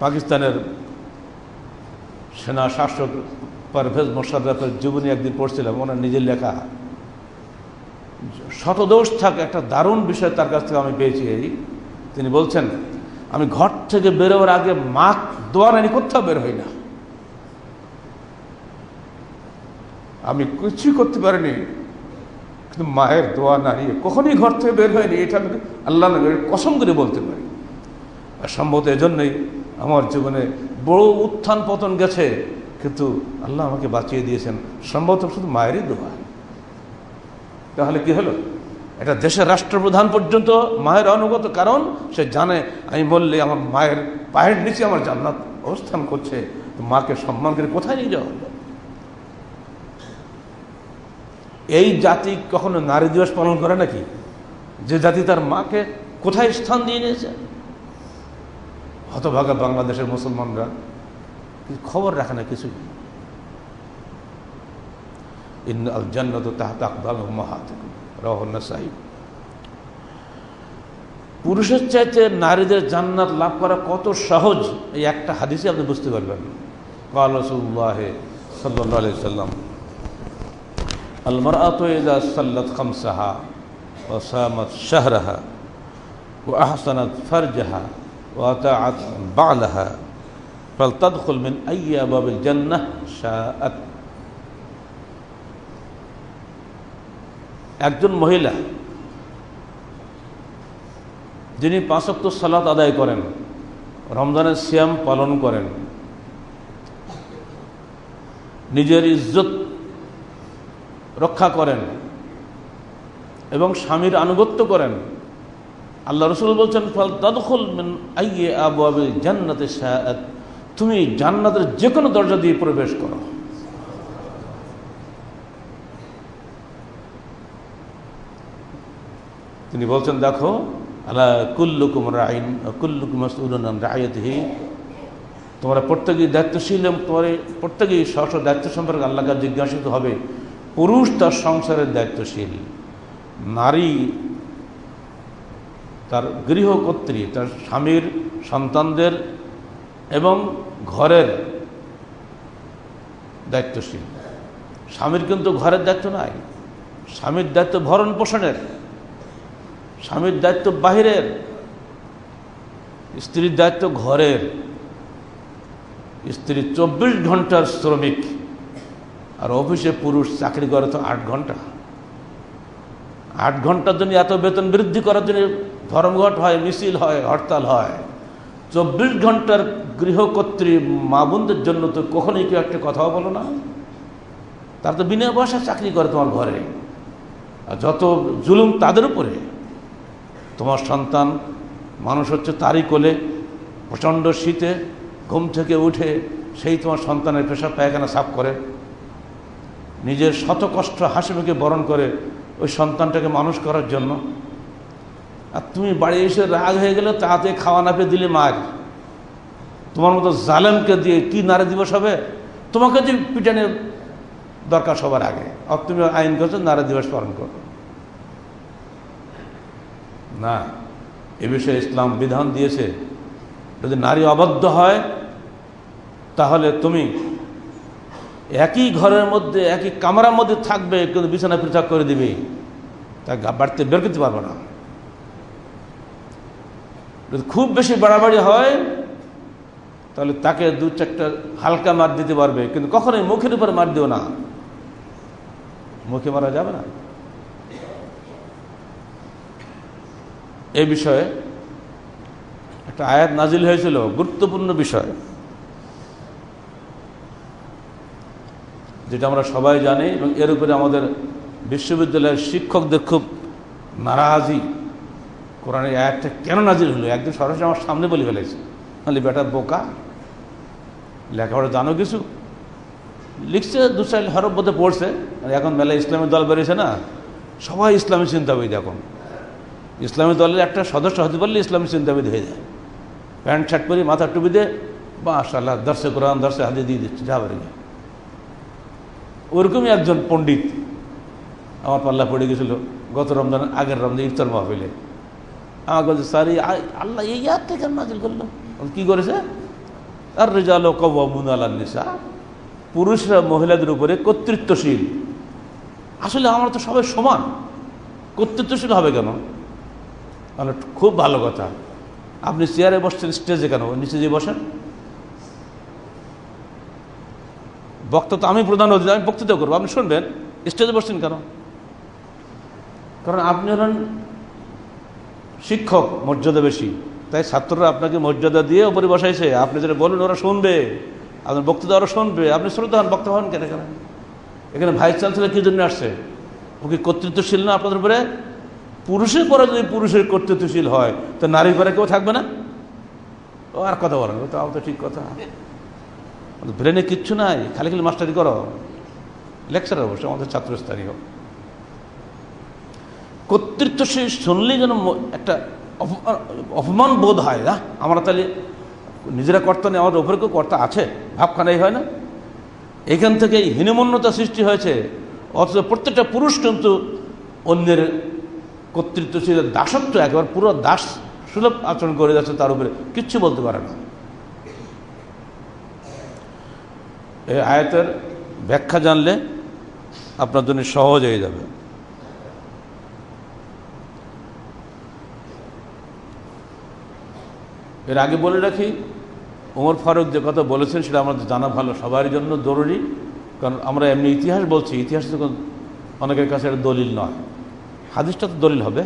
পাকিস্তানের সেনা শাসক পারভেজ মোশারফের জীবনী একদিন পড়ছিলাম, ওনার নিজের লেখা। শতদোষ থাক, একটা দারুণ বিষয় তার কাছ থেকে আমি পেয়েছি এই। তিনি বলছেন, আমি ঘর থেকে বেরোবার আগে মা দোয়ার আনি, কোথাও বের হই না। আমি কিছুই করতে পারিনি। কিন্তু মায়ের দোয়া না নিয়ে কখনই ঘর থেকে বের হয়নি। এটা আমি আল্লাহ কসম করে বলতে পারি। আর সম্ভবত এজন্যই আমার জীবনে বড় উত্থান পতন গেছে, কিন্তু আল্লাহ আমাকে বাঁচিয়ে দিয়েছেন। সম্ভবত শুধু মায়েরই দোয়া। তাহলে কি হলো? এটা দেশের রাষ্ট্রপ্রধান পর্যন্ত মায়ের অনুগত কারণ? সে জানে, আমি বললে আমার মায়ের পায়ের নিচে আমার জান্নাত অবস্থান করছে। মাকে সম্মান করে কোথায় নিয়ে যাওয়া হলো এই জাতি কখনো নারী দিবস পালন করে নাকি? যে জাতি তার মাকে কোথায় স্থান দিয়ে নিয়েছে? হতভাগা বাংলাদেশের মুসলমানরা খবর রাখে না কিছুই? পুরুষের চাইতে নারীদের জান্নাত লাভ করা কত সহজ, এই একটা হাদিসে আপনি বুঝতে পারবেন। কাল রসুল্লাহ সাল্লাহ সাল্লাম المرأة إذا صلت خمسها وصامت شهرها وأحسنت فرجها وأطاعت بعلها فلتدخل من أي أبواب الجنة شاءت একজন মহিলা যিনি পাঁচক্ত সালাত আদায় করেন রমজানের সিয়াম পালন করেন নিজের ইজ্জত রক্ষা করেন এবং স্বামীর আনুগত্য করেন। আল্লাহ রসুল বলছেন, ফল তদখল আইয়ে আবু আবি জান্নাতে তুমি জান্নাতের যে কোনো দরজা দিয়ে প্রবেশ করো। তিনি বলছেন, দেখো আল্লাহ কুল্লুকুম রাইন, কুল্লুকুম রায়তহি তোমরা প্রত্যেকেই দায়িত্বশীল এবং তোমার প্রত্যেকেই স্ব দায়িত্ব সম্পর্কে আল্লাহকে জিজ্ঞাসিত হবে। পুরুষ তার সংসারের দায়িত্বশীল, নারী তার গৃহকর্ত্রী, তার স্বামীর সন্তানদের এবং ঘরের দায়িত্বশীল। স্বামীর কিন্তু ঘরের দায়িত্ব নাই, স্বামীর দায়িত্ব ভরণ পোষণের, স্বামীর দায়িত্ব বাহিরের, স্ত্রীর দায়িত্ব ঘরের। স্ত্রী চব্বিশ ঘণ্টার শ্রমিক। আর অফিসে পুরুষ চাকরি করে তো আট ঘণ্টা। আট ঘণ্টার জন্য এত বেতন বৃদ্ধি করার জন্য ধর্মঘট হয়, মিছিল হয়, হরতাল হয়। চব্বিশ ঘণ্টার গৃহকর্ত্রী মা বোনদের জন্য তো কখনোই কেউ একটা কথাও বলো না। তার তো বিনা পয়সা চাকরি করে তোমার ঘরে। আর যত জুলুম তাদের উপরে, তোমার সন্তান মানুষ হচ্ছে তারই কোলে, প্রচণ্ড শীতে ঘুম থেকে উঠে সেই তোমার সন্তানের পেশা পায়খানা সাফ করে। নিজের শত কষ্ট হাসি মুখে বরণ করে ওই সন্তানটাকে মানুষ করার জন্য। আর তুমি বাড়ি এসে রাগ হয়ে গেলে তাতে খাওয়া না পেয়ে দিলে মার। তোমার মতো জালেমকে দিয়ে কি নারী দিবস হবে? তোমাকে যে পিটানের দরকার সবার আগে। আর তুমি আইন করছ, নারী দিবস পালন করো না, এ বিষয়ে ইসলাম বিধান দিয়েছে, যদি নারী অবদ্ধ হয়, তাহলে তুমি একই ঘরের মধ্যে, একই কামরার মধ্যে থাকবে, কিন্তু বিছানা পৃথক করে দিবে। তা বাড়তে বের করতে পারবে না। যদি খুব বেশি বাড়াবাড়ি হয়, তাহলে তাকে দু চারটা হালকা মার দিতে পারবে, কিন্তু কখনোই মুখের উপর মার দিও না। মুখে মারা যাবে না। এই বিষয়ে একটা আয়াত নাজিল হয়েছিল, গুরুত্বপূর্ণ বিষয়। যেটা আমরা সবাই জানি এবং এর উপরে আমাদের বিশ্ববিদ্যালয়ের শিক্ষকদের খুব নারাজি। কোরআনের আয়াতটা কেন নাজির হলো? একদিন সরাসরি আমার সামনে বলে ফেলেছে। তাহলে বেটা, বোকা। লেখাপড়া জানো কিছু? লিখছে, দু চার হরফ বোধে পড়ছে। এখন মেলা ইসলামী দল বেরিয়েছে না? সবাই ইসলামী চিন্তাবিদ এখন। ইসলামী দলের একটা সদস্য হতে পারলে ইসলামী চিন্তাবিদ হয়ে যায়। প্যান্ট, শার্ট পরি মাথা টুপি দিয়ে বা আল্লাহ দর্শে কোরআন, দর্শে হাতে দিয়ে দিচ্ছে, যা পারে ওরকমই একজন পণ্ডিত। আমার পাল্লা পড়ে গেছিল গত রমজান, আগের রমজান, ইফতার মাহফিলে। আমাকে বলছে স্যার আল্লাহ এই আর থেকে নাজিল করল। কি করেছে? আর রেজাল কবুন আল্লাহ পুরুষরা মহিলাদের উপরে কর্তৃত্বশীল। আসলে আমরা তো সবাই সমান। কর্তৃত্বশীল হবে কেন? খুব ভালো কথা। আপনি চেয়ারে বসছেন, স্টেজে কেন? নিচে যে বসেন। বক্তা তো আমি প্রধান অতিথি আমি বক্তৃতা করব। আপনি শুনবেন? স্টেজে বসছেন কেন? কারণ আপনি হলেন শিক্ষক, মর্যাদা বেশি। তাই ছাত্ররা আপনাকে মর্যাদা দিয়ে ওপরে বসাইছে। আপনি যেটা বলুন ওরা শুনবে। আপনার বক্তৃতা ওরা শুনবে। আপনি শ্রদ্ধা হন, বক্তা হন কেন কেন এখানে ভাইস চ্যান্সেলার কি জন্য আসছে? ও কি কর্তৃত্বশীল না আপনাদের উপরে? পুরুষের পরে যদি পুরুষের কর্তৃত্বশীল হয়, তো নারীর পরে কেউ থাকবে না? ও আর কথা বলেন তাও তো ঠিক কথা। ব্রেনে কিচ্ছু নাই, খালি খালি মাস্টারি করো। লেকচার অবশ্য, আমাদের ছাত্রস্থানীয় কর্তৃত্বশীল শুনলেই যেন একটা অপমান বোধ হয়, না? আমরা তাহলে নিজেরা কর্তা নেই, আমাদের ওপরে কেউ কর্তা আছে? ভাবখানাই হয় না? এখান থেকে হীনমন্যতা সৃষ্টি হয়েছে। অথচ প্রত্যেকটা পুরুষ কিন্তু অন্যের কর্তৃত্বশীল দাসত্ব, একেবারে পুরো দাস সুলভ আচরণ করে যাচ্ছে তার উপরে। কিচ্ছু বলতে পারে না। এই আয়তের ব্যাখ্যা জানলে আপনার জন্য সহজ হয়ে যাবে। এর আগে বলে রাখি, ওমর ফারুক যে কথা বলেছেন সেটা আমাদের জানা ভালো সবার জন্য জরুরি। কারণ আমরা এমনি ইতিহাস বলছি, ইতিহাস তো অনেকের কাছে এটা দলিল নয়। হাদিসটা তো দলিল হবে।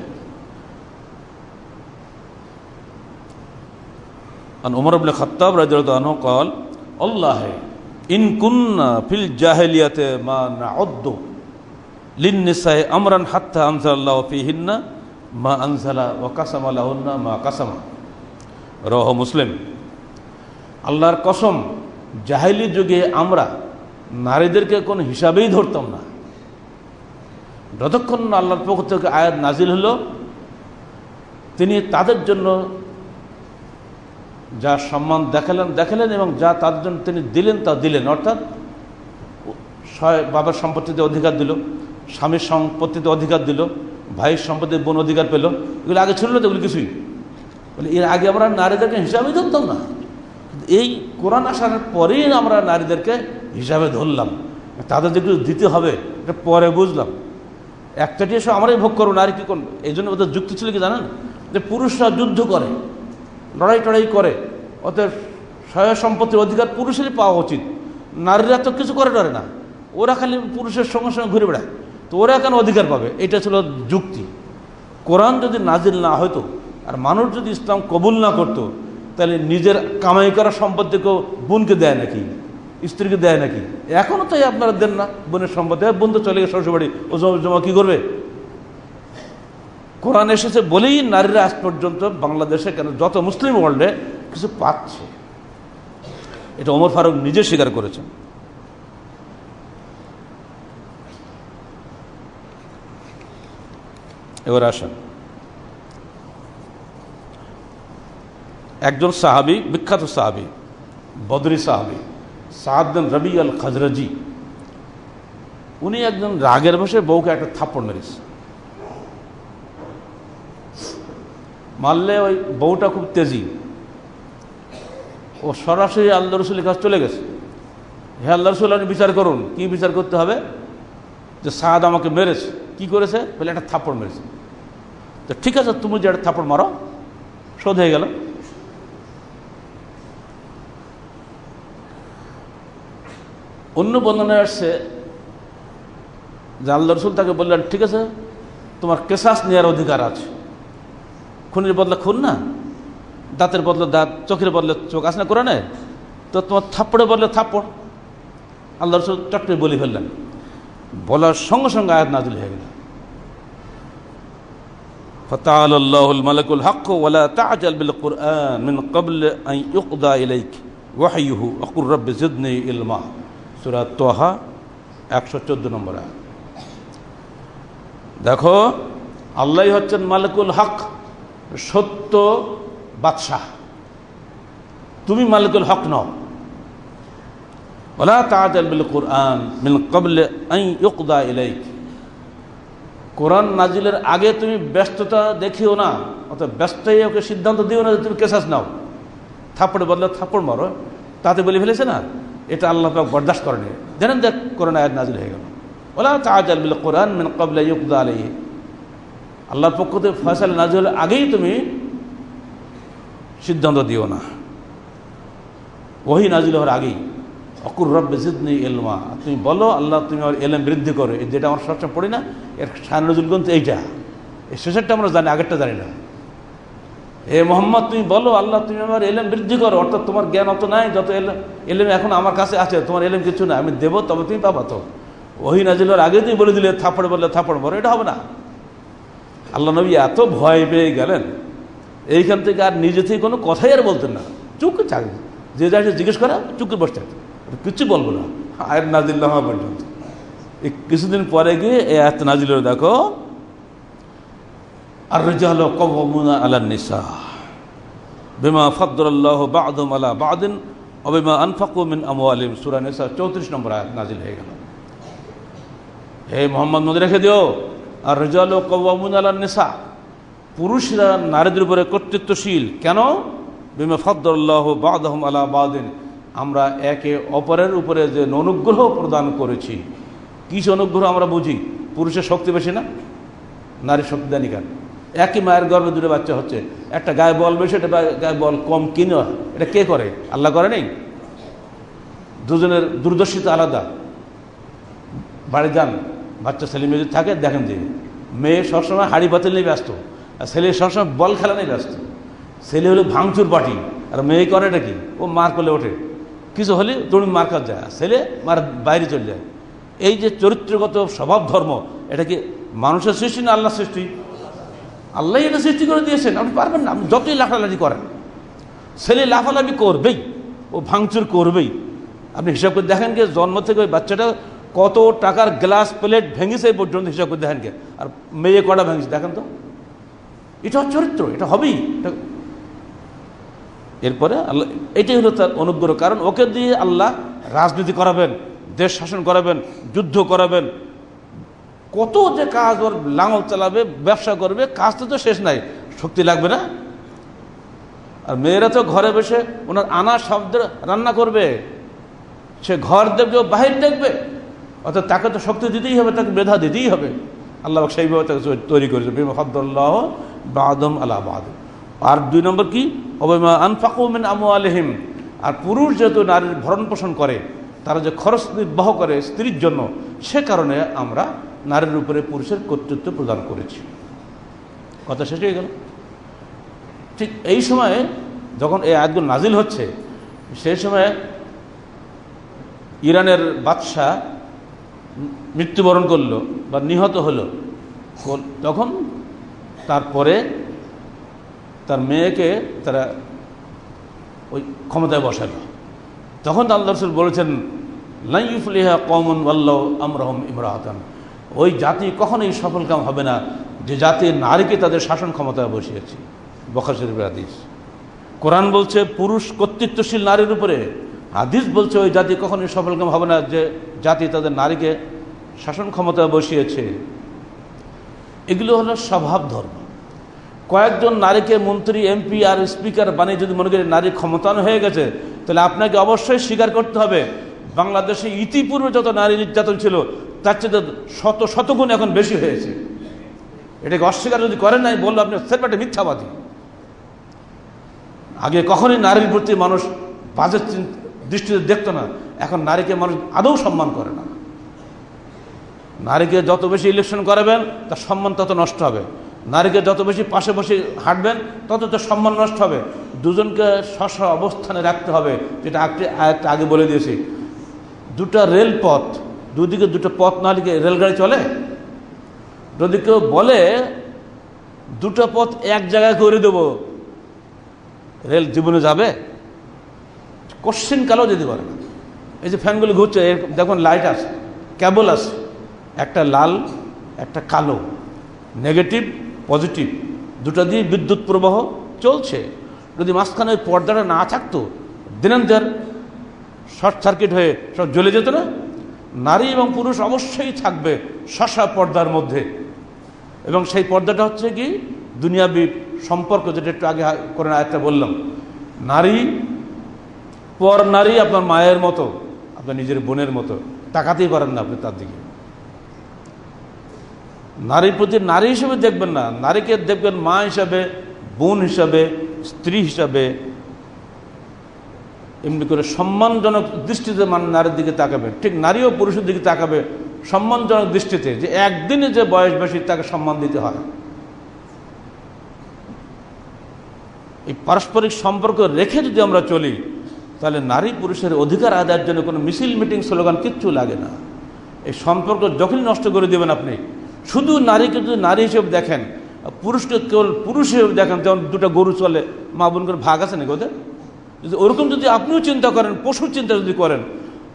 উমর আবুল খত্তাব রাজু কল, আল্লাহ জাহেলিয়াতে মা আমরান মা আনসালা ও মা কাসামা। রহ মুসলিম। আল্লাহর কসম, জাহিলি যুগে আমরা নারীদেরকে কোনো হিসাবেই ধরতাম না। যতক্ষণ আল্লাহর পক্ষ থেকে আয়াত নাজিল হলো, তিনি তাদের জন্য যা সম্মান দেখালেন দেখালেন এবং যা তার জন্য তিনি দিলেন, তা দিলেন। অর্থাৎ বাবার সম্পত্তিতে অধিকার দিল, স্বামীর সম্পত্তিতে অধিকার দিল, ভাইয়ের সম্পত্তিতে বোন অধিকার পেল। এগুলো আগে ছিল না কিছুই? বলে, এর আগে আমরা নারীদেরকে হিসাবে ধরতাম না। এই কোরআন আসার পরেই আমরা নারীদেরকে হিসাবে ধরলাম। তাদের যে দিতে হবে, এটা পরে বুঝলাম। একটাটি এসে আমরাই ভোগ করব, নারী কী করব? এই জন্য ওদের যুক্তি ছিল কি জানেন? যে পুরুষরা যুদ্ধ করে। লড়াই টড়াই করে। ওদের সহায় সম্পত্তির অধিকার পুরুষেরই পাওয়া উচিত। নারীরা তো কিছু করে ডরে না। ওরা খালি পুরুষের সঙ্গে সঙ্গে ঘুরে বেড়ায়। তো ওরা কেন অধিকার পাবে? এটা ছিল যুক্তি। কোরআন যদি নাজিল না হতো আর মানুষ যদি ইসলাম কবুল না করতো, তাহলে নিজের কামাই করা সম্পত্তিকেও বোনকে দেয় নাকি? স্ত্রীকে দেয় নাকি? এখনও তাই আপনারা দেন না বোনের সম্পত্তি। বোন তো চলে গেছে শ্বশুরবাড়ি। ও জমা কী করবে? কোরআন এসেছে বলেই নারীরা আজ পর্যন্ত বাংলাদেশে কেন যত মুসলিম ওয়ার্ল্ডে কিছু পাচ্ছে। এটা ওমর ফারুক নিজে স্বীকার করেছেন। এবার আসেন। একজন সাহাবি, বিখ্যাত সাহাবি, বদরি সাহাবি সাহাদ্দিন রবি আল খাজরাজি উনি একজন রাগের বসে বউকে একটা থাপ্পড় মেরেছে। মারলে ওই বউটা খুব তেজি। ও সরাসরি আল্লাহ রসুলের কাছে চলে গেছে। হে আল্লাহ রসুল, আপনি বিচার করুন। কি বিচার করতে হবে? যে সাদ আমাকে মেরেছে। কি করেছে? বলে একটা থাপ্পড় মেরেছে। তো ঠিক আছে, তুমি যে একটা থাপ্পড় মারো, শোধ হয়ে গেল। অন্য বন্ধনে আসছে যে আল্লাহ রসুল তাকে বললেন, ঠিক আছে, তোমার কেসাস নেওয়ার অধিকার আছে। খুনের বদলে খুন না দাঁতের বদলে দাঁত চোখের বদলে চোখ আসে না কোরআনে তো তোমার থাপ্পড়ে বদলে থাপ্পড় আল্লাহ রসুল চট্টে বলি ফেললেন বলার সঙ্গে সঙ্গে আয়াত নাজিল হয়ে গেল فتعالى الله الملك الحق ولا تعجل بالقرآن من قبل أن يقضى إليك وحيه وقل رب زدني علما سورة তোহা একশো চোদ্দ নম্বর দেখো আল্লাহ হচ্ছেন মালিকুল হক সত্য বাদশাহ। তুমি মালিকুল হক নও। ওলা তাজাল বিল কোরআন মিন কবলে আই ইউকদা ইলাইক। কোরআন নাজিলের আগে তুমি ব্যস্ততা দেখিও না অত ব্যস্তই ওকে সিদ্ধান্ত দিও না যে তুমি কেসাস নাও। থাপ্পড়ে বদলে থাপ্পড় মারো, তাতে বলে ফেলেছে না, এটা আল্লাহ পাক বরদাস্ত করেনি। জানেন দেখ, কোরআন আয়াত নাজিল হয়ে গেল। ওলা তাজাল বিল কোরআন মিন কবলে ইউকদা আলাই আল্লাহর পক্ষ থেকে ফয়সাল নাজিল আগেই তুমি সিদ্ধান্ত দিও না। ওহি নাজিল হওয়ার আগেই, অকুর রব্বে জিদনি এলমা তুমি বলো, আল্লাহ তুমি আমার এলম বৃদ্ধি করো এই যেটা আমার সবসময় পড়ি না, এর শাহনজুল গ্রন্থ এইটা। এই শেষেরটা আমরা জানি, আগেরটা জানি না। হে মোহাম্মদ, তুমি বলো, আল্লাহ তুমি আমার এলেম বৃদ্ধি করো অর্থাৎ তোমার জ্ঞান অত নাই, যত এলেম এলেম এখন আমার কাছে আছে, তোমার এলেম কিছু না আমি দেবো, তবে তুমি পাবা তো। ওহি নাজিল হওয়ার আগে তুমি বলে দিলে থাপড় বললে থাপড় বলো এটা হবে না। আল্লাহ নবী এত ভয় পেয়ে গেলেন, এইখান থেকে আর নিজে থেকে কোনো কথাই আর বলতেন না। চুপ চাকরি যে যা জিজ্ঞেস করা, চুপ বসে থাকতো কিচ্ছু বলব না। আয়ের নাজিল্লাহ পর্যন্ত। এই কিছুদিন পরে গিয়ে এ এত নাজিল দেখো আর রেজাল কবমুনা আলা নিসা, বেমা ফদ্দুল্লাহ বাদম আলা বাদিন অবেমা আনফাকু মিন আমওয়ালিম সুরা নিসা চৌত্রিশ নম্বর আয়াত নাজিল হয়ে গেল। হে মোহাম্মদ, মনে রেখে দিও আর রেজাল কবমুন আলা নিসা পুরুষরা নারীদের উপরে কর্তৃত্বশীল। কেন? বিমা ফদ্দুল্লাহ বাদহম আলা বাদিন। আমরা একে অপরের উপরে যে অনুগ্রহ প্রদান করেছি। কিস অনুগ্রহ আমরা বুঝি? পুরুষের শক্তি বেশি না? নারী শক্তিদানী কেন? একই মায়ের গর্ভে দুটো বাচ্চা হচ্ছে। একটা গায়ে বল বেশি, একটা গায়ে বল কম। কিনে এটা কে করে? আল্লাহ করে নেই? দুজনের দূরদর্শিতা আলাদা। বাড়ি যান। বাচ্চা ছেলে মেয়ে যদি থাকে, দেখেন যে মেয়ে সবসময় হাড়ি বাতিল নিয়ে ব্যস্ত, আর ছেলে সবসময় বল খেলা নিয়ে ব্যস্ত। ছেলে হলো ভাঙচুর পার্টি, আর মেয়ে করে এটা কি? ও মার করলে ওঠে। কিছু হলে দৌড়ি মার কাজ যায় ছেলে মার বাইরে চলে যায়। এই যে চরিত্রগত স্বভাব ধর্ম, এটা কি মানুষের সৃষ্টি না আল্লাহ সৃষ্টি? আল্লাহ এটা সৃষ্টি করে দিয়েছেন, আপনি পারবেন না, আপনি যতই লাফালাফি করেন। ছেলে লাফালাফি করবেই, ও ভাঙচুর করবেই। আপনি হিসাব করে দেখেন কে, জন্ম থেকে ওই বাচ্চাটা কত টাকার গ্লাস প্লেট ভেঙেছে পর্যন্ত হিসাব করে দেখেন আর মেয়ে কটা ভেঙেছে, দেখেন তো। এটা চরিত্র, এটা হবেই। এরপরে আল্লাহ এটাই হলো তার অনুগ্রহ কারণ ওকে দিয়ে আল্লাহ রাজনীতি করাবেন, দেশ শাসন করাবেন, যুদ্ধ করাবেন। কত যে কাজ ওর লাঙল চালাবে, ব্যবসা করবে, কাজ তো তো শেষ নাই। শক্তি লাগবে না? আর মেয়েরা তো ঘরে বসে ওনার আনা শব্দ রান্না করবে। সে ঘর দেখবে, ও বাহির দেখবে। অর্থাৎ তাকে তো শক্তি দিতেই হবে, তাকে মেধা দিতেই হবে। আল্লাহ সেইভাবে তাকে তৈরি করেছে ফদ্দুল্লাহ বাদম আল্লাহ বাদম আর দুই নম্বর কি? অবমা আনফাকুমিন আমু আলহিম আর পুরুষ যেহেতু নারীর ভরণ পোষণ করে, তারা যে খরচ নির্বাহ করে স্ত্রীর জন্য, সে কারণে আমরা নারীর উপরে পুরুষের কর্তৃত্ব প্রদান করেছি। কথা শেষ হয়ে গেল। ঠিক এই সময়ে যখন এই আয়াতগুলো নাজিল হচ্ছে, সেই সময় ইরানের বাদশাহ মৃত্যুবরণ করল বা নিহত হলো তখন তারপরে তার মেয়েকে তারা ওই ক্ষমতায় বসালো। তখন আল্লাহ রসুল বলেছেন লাইফলিহা কমন ওয়াল্লাহ আমরহম ইমরাহাতান। ওই জাতি কখনোই সফলকাম হবে না। যে জাতি নারীকে তাদের শাসন ক্ষমতায় বসিয়েছে। বখর শরীফের হাদিস। কোরআন বলছে, পুরুষ কর্তৃত্বশীল নারীর উপরে। হাদিস বলছে, ওই জাতি কখনোই সফলকাম হবে না। যে জাতি তাদের নারীকে শাসন ক্ষমতায় বসিয়েছে। এগুলো হলো স্বভাব ধর্ম। কয়েকজন নারীকে মন্ত্রী, এমপি আর স্পিকার বানিয়ে যদি মনে করি নারী ক্ষমতায়ন হয়ে গেছে, তাহলে আপনাকে অবশ্যই স্বীকার করতে হবে, বাংলাদেশে ইতিপূর্বে যত নারী নির্যাতন ছিল, তার চেয়ে শত শতগুণ এখন বেশি হয়েছে। এটাকে অস্বীকার যদি করেন নাই, বলল আপনি সেপাটে মিথ্যাবাদী। আগে কখনই নারীর প্রতি মানুষ বাজে দৃষ্টিতে দেখতো না, এখন নারীকে মানুষ আদৌ সম্মান করে না। নারীকে যত বেশি ইলেকশন করাবেন, তার সম্মান তত নষ্ট হবে। নারীকে যত বেশি পাশে বসে হাঁটবেন, তত তো সম্মান নষ্ট হবে। দুজনকে স্ব অবস্থানে রাখতে হবে, যেটা আগে আগে বলে দিয়েছি। দুটা রেলপথ, দুদিকে দুটো পথ না লিখে রেলগাড়ি চলে? যদি কেউ বলে, দুটো পথ এক জায়গায় করে দেব, রেল জীবনে যাবে? কোশ্চিন কালো যদি করে না। এই যে ফ্যানগুলো ঘুরছে দেখুন লাইট আছে কেবল আছে। একটা লাল, একটা কালো, নেগেটিভ, পজিটিভ, দুটো দিয়ে বিদ্যুৎ প্রবাহ চলছে। যদি মাঝখানে ওই পর্দাটা না থাকতো দিনান্তার শর্ট সার্কিট হয়ে সব জ্বলে যেত না? নারী এবং পুরুষ অবশ্যই থাকবে শশা পর্দার মধ্যে। এবং সেই পর্দাটা হচ্ছে কি, দুনিয়াবি সম্পর্ক যেটা একটু আগে করে আয়টা বললাম। নারী, পর নারী আপনার মায়ের মতো, আপনার নিজের বোনের মতো, তাকাতেই পারেন না আপনি তার দিকে। নারীর প্রতি নারী হিসেবে দেখবেন না। নারীকে দেখবেন মা হিসাবে, বোন হিসাবে, স্ত্রী হিসাবে এমনি করে সম্মানজনক দৃষ্টিতে মান নারীর দিকে তাকাবে। ঠিক নারী ও পুরুষের দিকে তাকাবে সম্মানজনক দৃষ্টিতে যে একদিনে যে বয়স বেশি তাকে সম্মান দিতে হয়। এই পারস্পরিক সম্পর্ক রেখে যদি আমরা চলি, তাহলে নারী পুরুষের অধিকার আদায়ের জন্য কোনো মিছিল, মিটিং, স্লোগান কিচ্ছু লাগে না। এই সম্পর্ক যখনই নষ্ট করে দেবেন আপনি শুধু নারীকে যদি নারী হিসেবে দেখেন, পুরুষকে কেবল পুরুষ হিসেবে দেখেন যেমন দুটো গরু চলে, মা বোন করে ভাগ আছে নাকি ওদের? যদি ওরকম যদি আপনিও চিন্তা করেন, পশুর চিন্তা যদি করেন,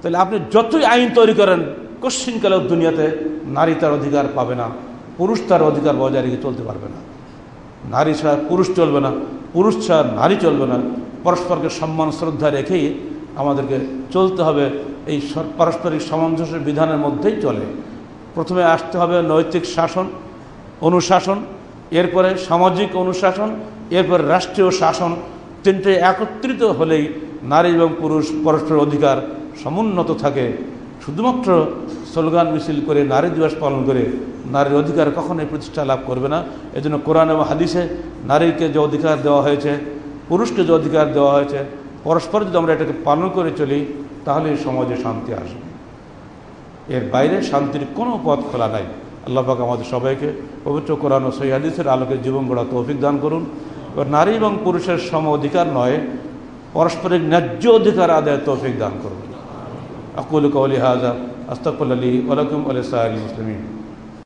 তাহলে আপনি যতই আইন তৈরি করেন কশ্চিনকালেও দুনিয়াতে নারী তার অধিকার পাবে না, পুরুষ তার অধিকার বজায় রেখে চলতে পারবে না। নারী ছাড়া পুরুষ চলবে না, পুরুষ ছাড়া নারী চলবে না। পরস্পরকে সম্মান, শ্রদ্ধা রেখেই আমাদেরকে চলতে হবে। এই পারস্পরিক সামঞ্জস্যের বিধানের মধ্যেই চলে। প্রথমে আসতে হবে নৈতিক শাসন, অনুশাসন, এরপরে সামাজিক অনুশাসন, এরপর রাষ্ট্রীয় শাসন। তিনটে একত্রিত হলেই নারী এবং পুরুষ পরস্পর অধিকার সমুন্নত থাকে। শুধুমাত্র স্লোগান মিছিল করে নারী দিবস পালন করে নারীর অধিকার কখনোই প্রতিষ্ঠা লাভ করবে না। এজন্য কোরআন এবং হাদিসে নারীকে যে অধিকার দেওয়া হয়েছে, পুরুষকে যে অধিকার দেওয়া হয়েছে, পরস্পর যদি আমরা এটাকে পালন করে চলি তাহলে সমাজে শান্তি আসবে। এর বাইরে শান্তির কোনো পথ খোলা নাই। আল্লাহ পাক আমাদের সবাইকে পবিত্র কোরআন ও সৈয়াদিসের আলোকে জীবন গড়া তৌফিক দান করুন। এবার নারী এবং পুরুষের সম অধিকার নয়, পারস্পরিক ন্যায্য অধিকার আদায় তৌফিক দান করুন। আকুল কৌলি হাজা আস্তকুল আলী ওয়ালাকুম আলী সাহী মুসলিম